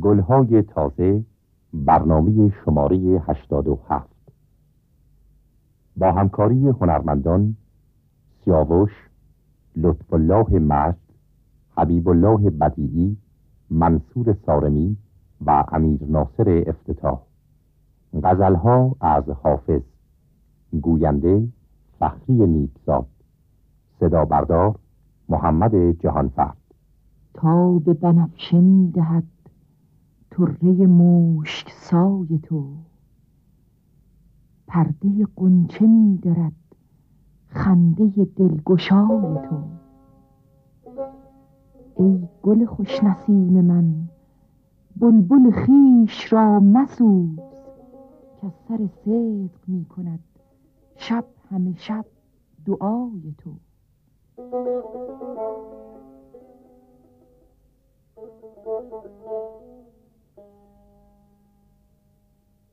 گلهای تازه برنامه شماره 87 با همکاری هنرمندان سیاوش لطف الله مرد حبیب الله بدیعی منصور سارمی و امیر ناصر افتتاح. غزلها از حافظ گوینده فخری نیکزاد. صدا بردار محمد جهانفرد. تا به بنفشه می دهد طره مشک سای تو. پرده قنچه می درد خنده دلگشای تو. ای گل خوش نسیم من بلبل خیش را مسوز که سر صدق می کند شب همه شب دعای تو.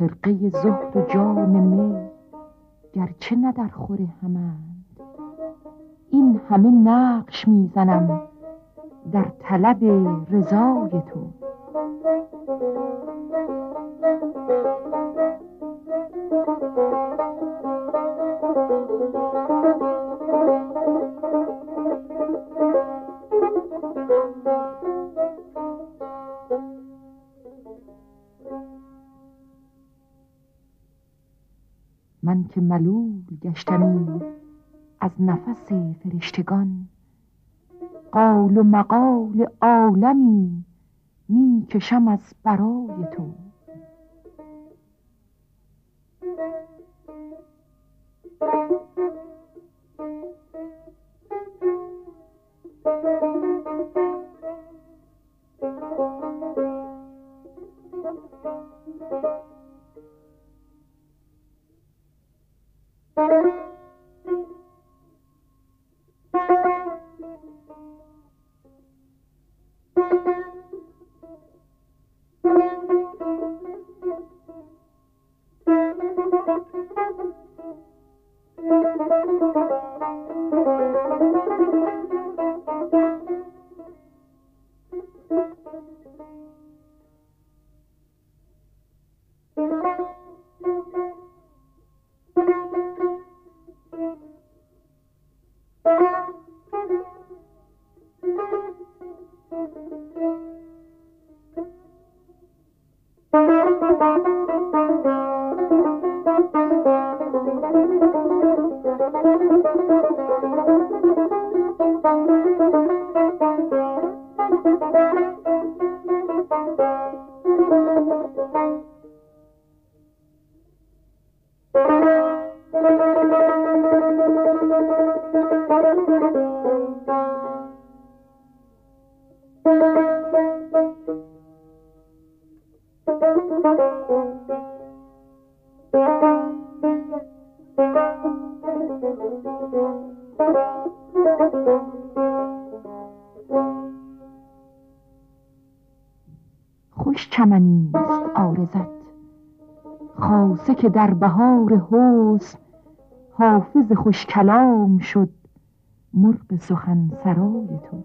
خرقه زهد و جام می گرچه نه در خور همند. این همه نقش می‌زنم در طلب رضای تو. من که ملول گشتمی از نفس فرشتگان قال و مقال عالمی می کشم از برای تو. Thank you. خاصه که در بهار حسن حافظ خوش کلام شد مرغ سخن سرای تو.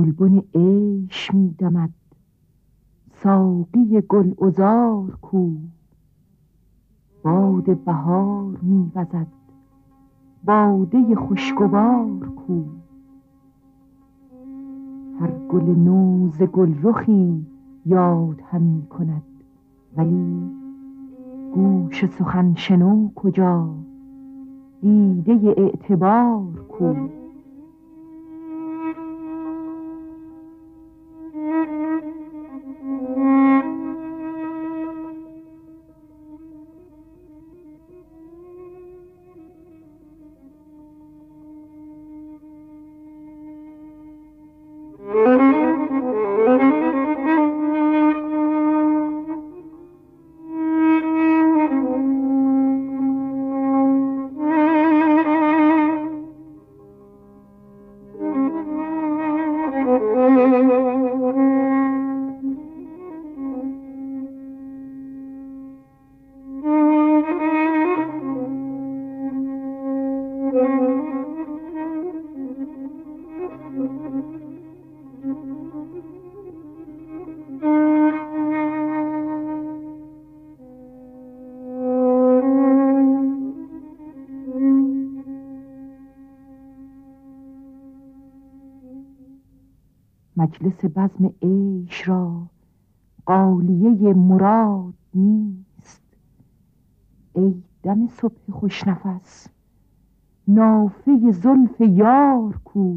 گلبن عیش می دمد. ساقی گل ازار کو. باد بهار می وزد. باده خوشگوار کو. هر گل نو ز گل رخی یاد همی کند. ولی گوش سخن شنو کجا؟ دیده اعتبار کو. مجلس بزم عیش را قالیه مراد نیست. ای دم صبح خوشنفس نافه زلف یار کو.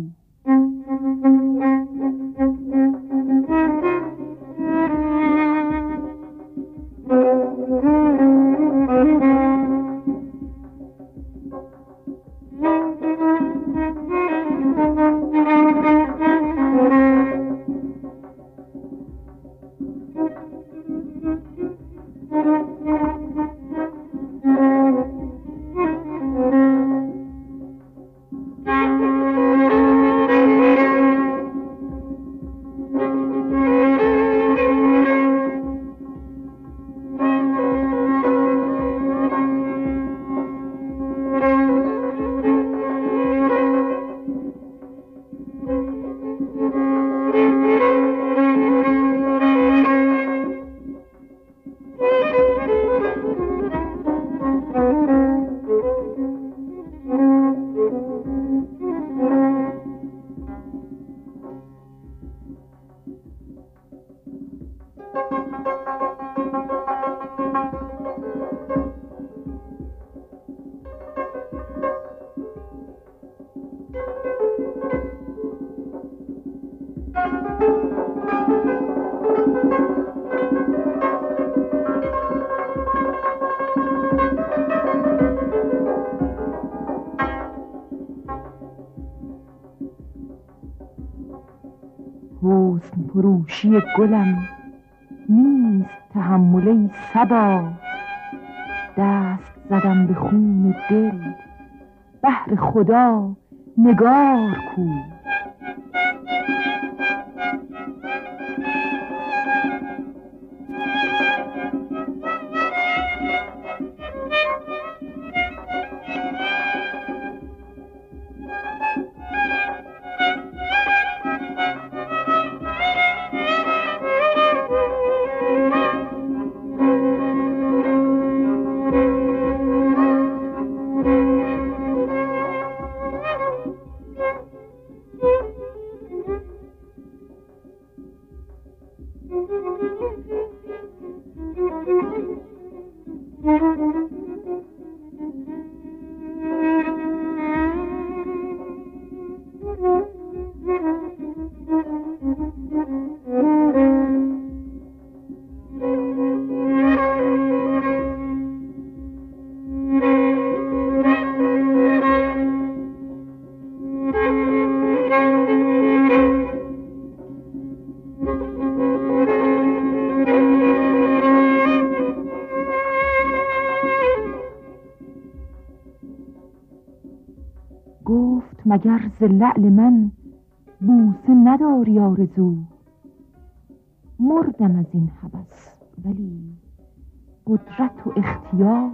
گلم نیست تحمله سبا دست زدم به خون دل بهر خدا نگار کو. لعل من بوسه نداری آرزو. مردم از این حبس ولی قدرت و اختیار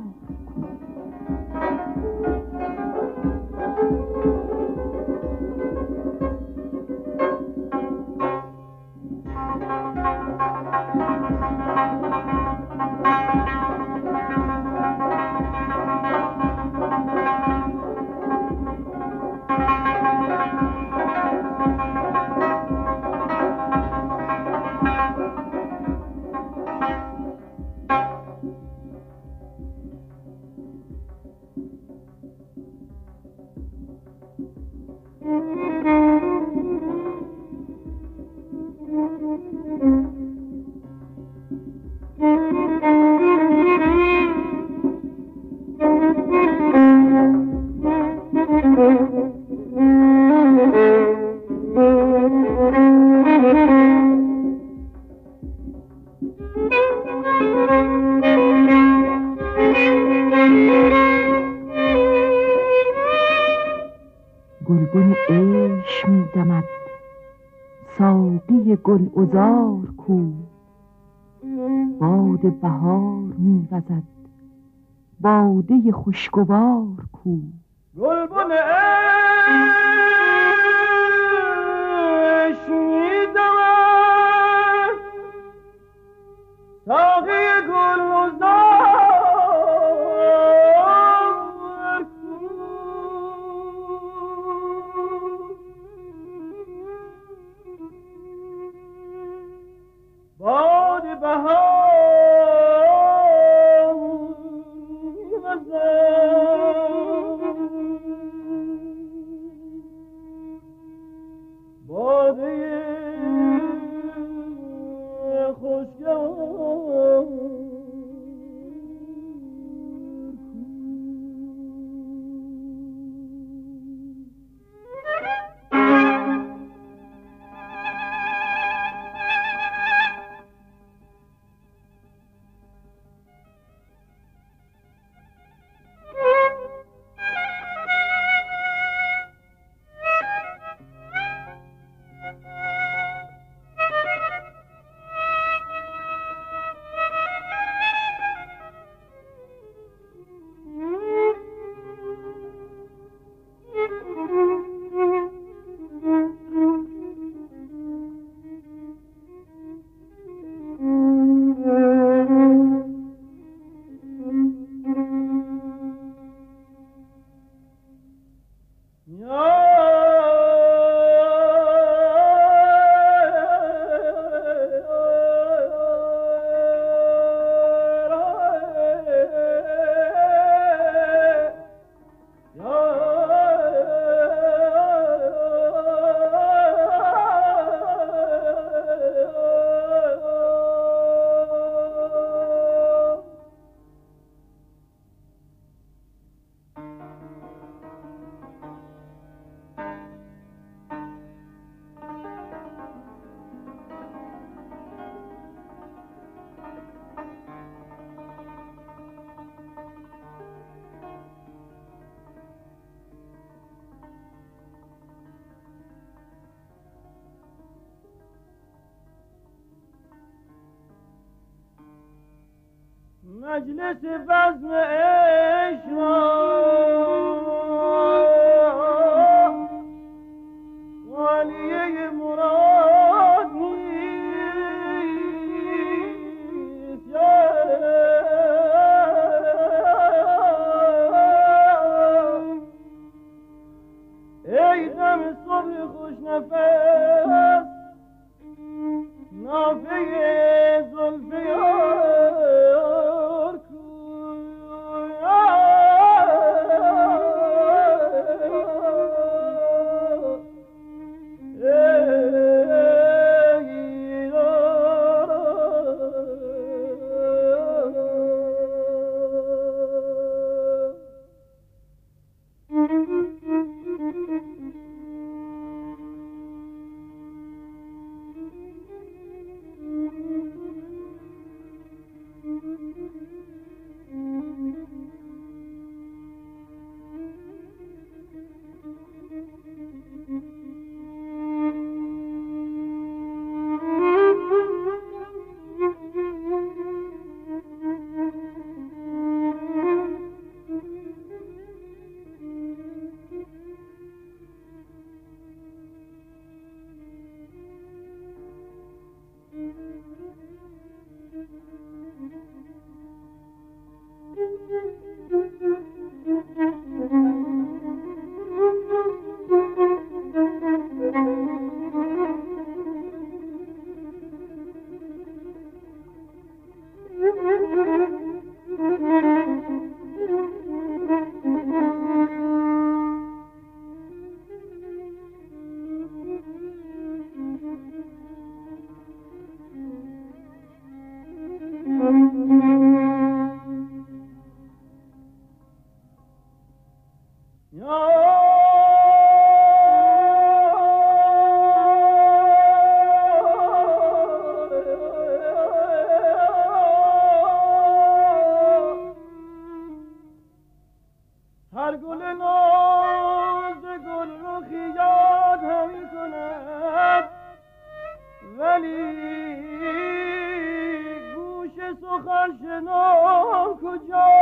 دمد ساقی گل ازار کو. باد بهار می وزد باده خوشگوار کو. گلبن عشق می دمد ساقی گل مجلس بزم عشق والیه مراد non kucak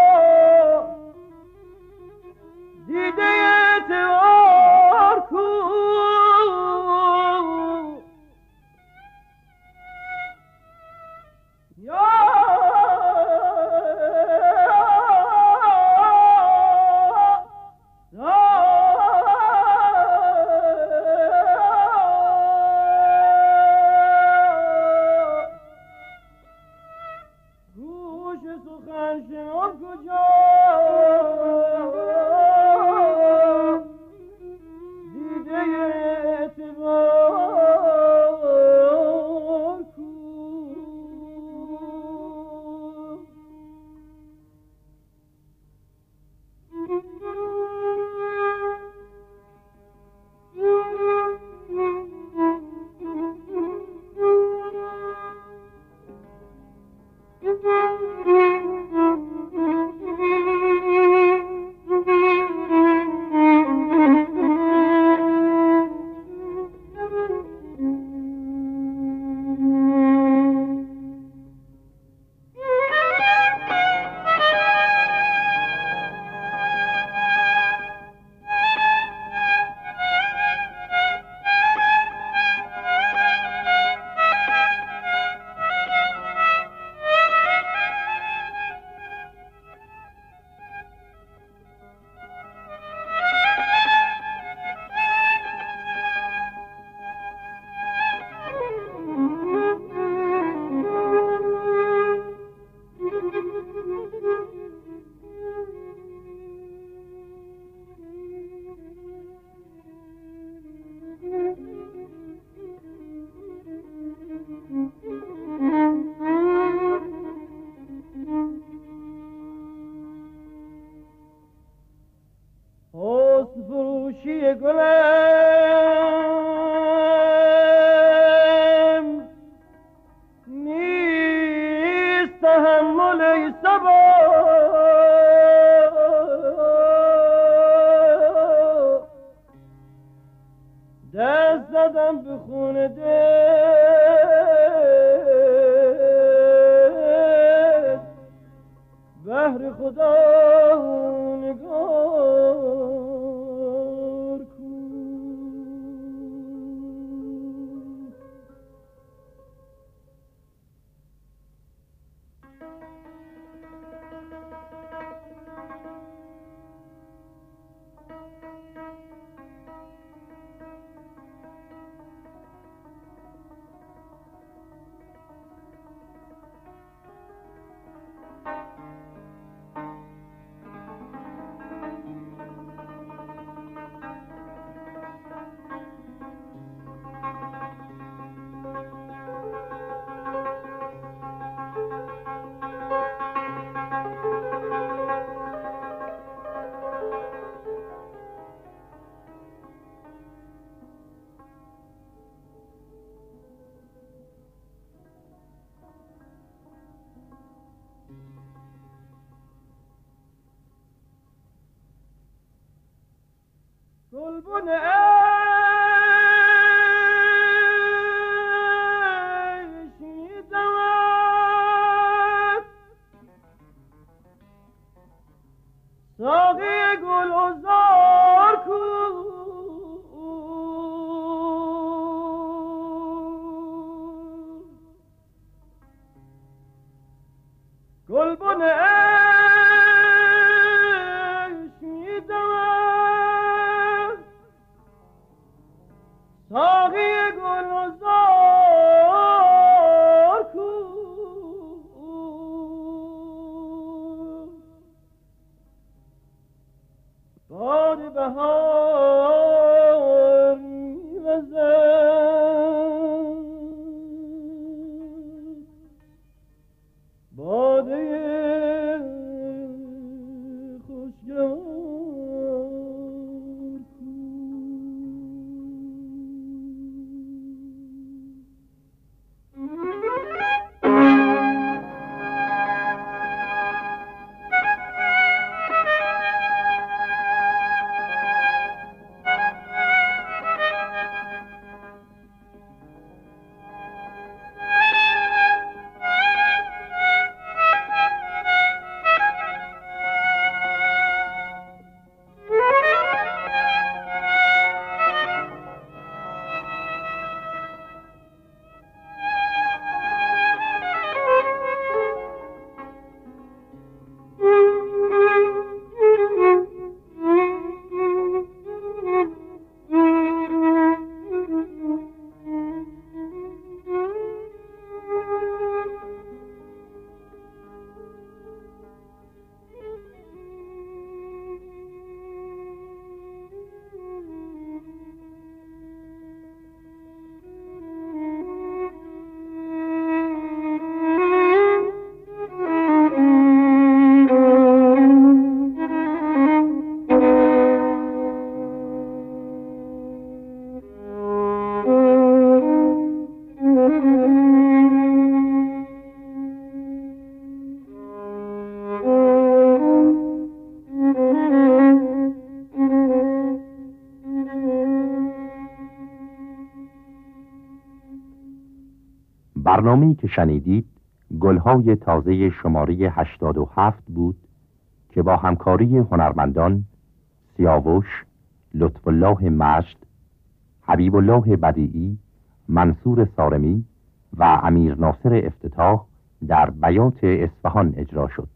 فروشی گلم نیست تحمل ای سبا دست زدم به دل بهر خدا صلب باد بهار برنامه‌ای که شنیدید گلهای تازه شماره 87 بود که با همکاری هنرمندان سیاوش، لطف الله مجد، حبیب الله بدیعی، منصور سارمی و امیر ناصر افتتاح در بیات اصفهان اجرا شد.